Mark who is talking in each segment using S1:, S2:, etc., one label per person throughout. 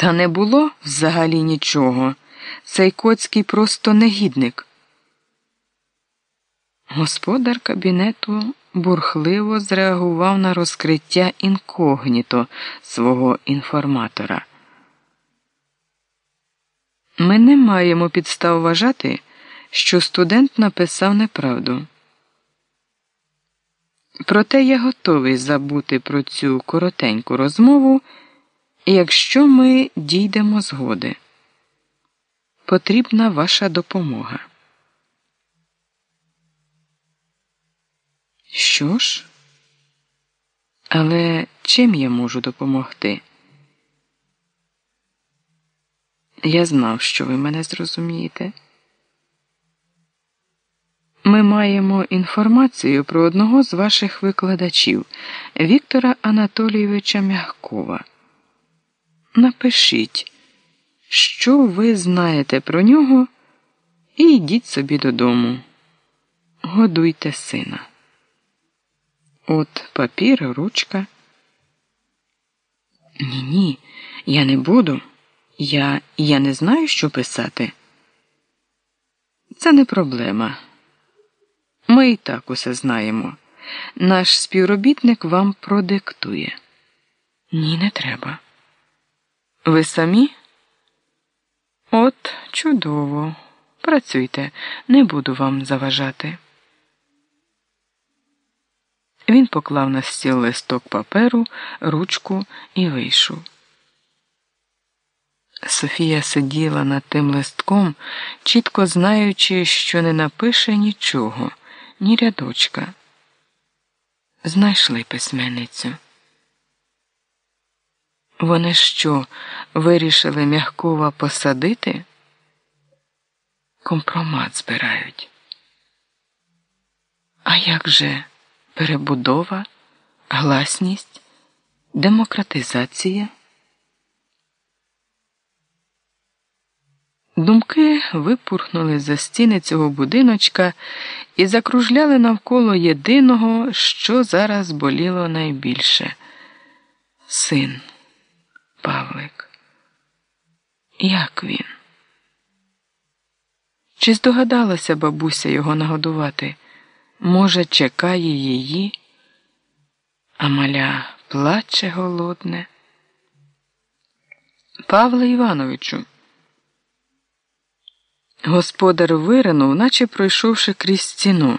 S1: Та не було взагалі нічого. Цей коцький просто негідник. Господар кабінету бурхливо зреагував на розкриття інкогніто свого інформатора. Ми не маємо підстав вважати, що студент написав неправду. Проте я готовий забути про цю коротеньку розмову, якщо ми дійдемо згоди. Потрібна ваша допомога. Що ж? Але чим я можу допомогти? Я знав, що ви мене зрозумієте. Ми маємо інформацію про одного з ваших викладачів Віктора Анатолійовича Мягкова. Напишіть, що ви знаєте про нього, і йдіть собі додому. Годуйте сина. От папір, ручка. Ні, ні, я не буду. Я, Я не знаю, що писати. Це не проблема. Ми і так усе знаємо. Наш співробітник вам продиктує. Ні, не треба. Ви самі? От, чудово. Працюйте, не буду вам заважати. Він поклав на стіл листок паперу, ручку і вийшов. Софія сиділа над тим листком, чітко знаючи, що не напише нічого ні рядочка. Знайшли письменницю. Вони що, вирішили м'ягкова посадити? Компромат збирають. А як же перебудова, гласність, демократизація? Думки випурхнули за стіни цього будиночка і закружляли навколо єдиного, що зараз боліло найбільше син Павлик. Як він? Чи здогадалася бабуся його нагодувати? Може, чекає її, а маля плаче голодне? Павле Івановичу. Господар виринув, наче пройшовши крізь стіну.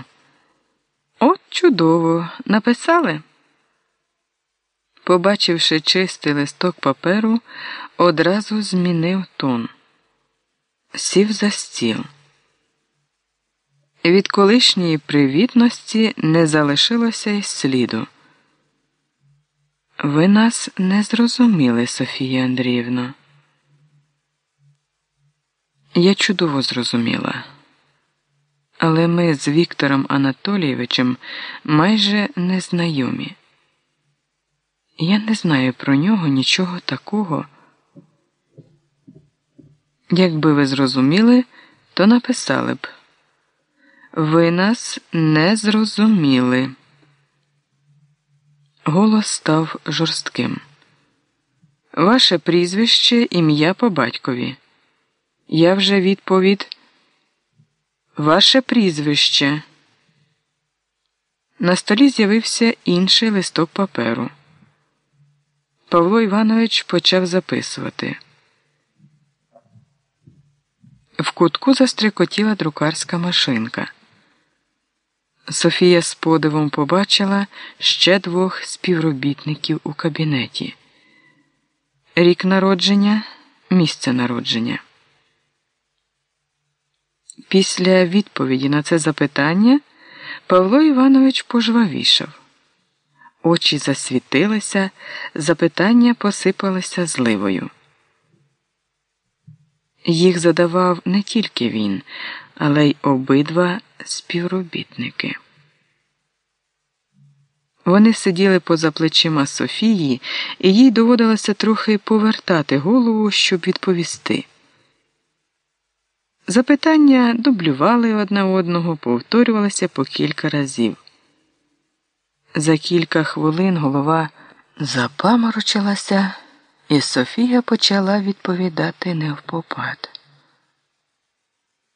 S1: От чудово, написали. Побачивши чистий листок паперу, одразу змінив тон. Сів за стіл. Від колишньої привітності не залишилося й сліду. Ви нас не зрозуміли, Софія Андріївна. Я чудово зрозуміла. Але ми з Віктором Анатолійовичем майже незнайомі. Я не знаю про нього нічого такого. Якби ви зрозуміли, то написали б. Ви нас не зрозуміли. Голос став жорстким. Ваше прізвище ім'я по батькові. Я вже відповідь. Ваше прізвище. На столі з'явився інший листок паперу. Павло Іванович почав записувати. В кутку застрикотіла друкарська машинка. Софія з подивом побачила ще двох співробітників у кабінеті. Рік народження, місце народження. Після відповіді на це запитання Павло Іванович пожвавішав. Очі засвітилися, запитання посипалися зливою. Їх задавав не тільки він, але й обидва співробітники. Вони сиділи поза плечима Софії, і їй доводилося трохи повертати голову, щоб відповісти. Запитання дублювали одне одного, повторювалися по кілька разів. За кілька хвилин голова запаморочилася І Софія почала відповідати невпопад.